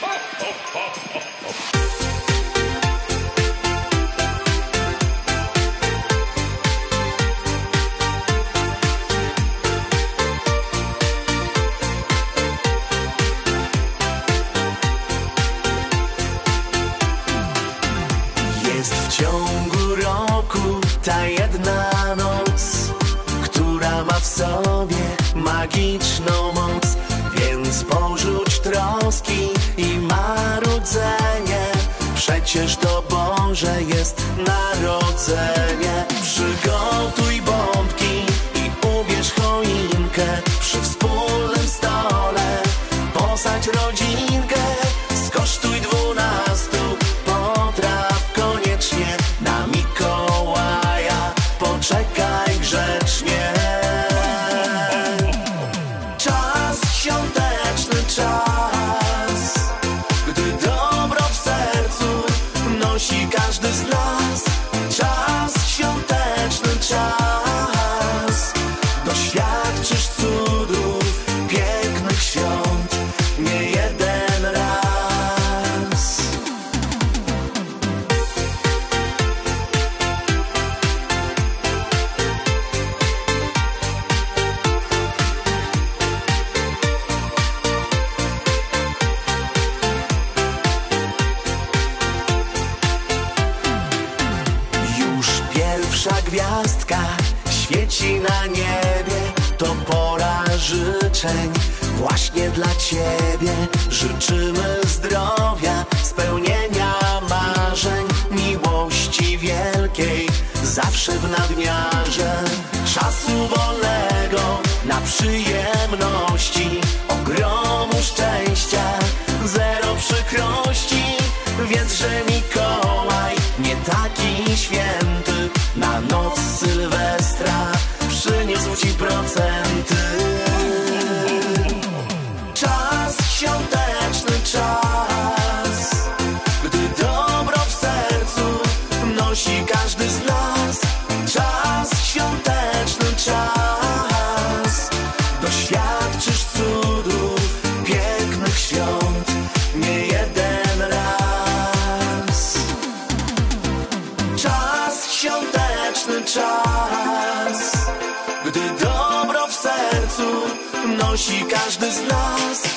Jest w ciągu roku ta jedna noc, która ma w sobie magiczną moc. Więc porzuć troski. Przecież to Boże jest narodzenie. Przygotuj bombki i ubierz choinkę przy wspólnym stole. Posadź rodzinkę, ら gwiazdka świeci na niebie. To pora życzeń właśnie dla ciebie. Życzymy zdrowia, spełnienia marzeń, miłości wielkiej, zawsze w nadmiarze. Czasu wolnego na przyjemności, ogromu szczęścia, zero przykrości. Wiedz, że Mikołaj nie taki święty czas Gdy dobro w sercu nosi każdy z nas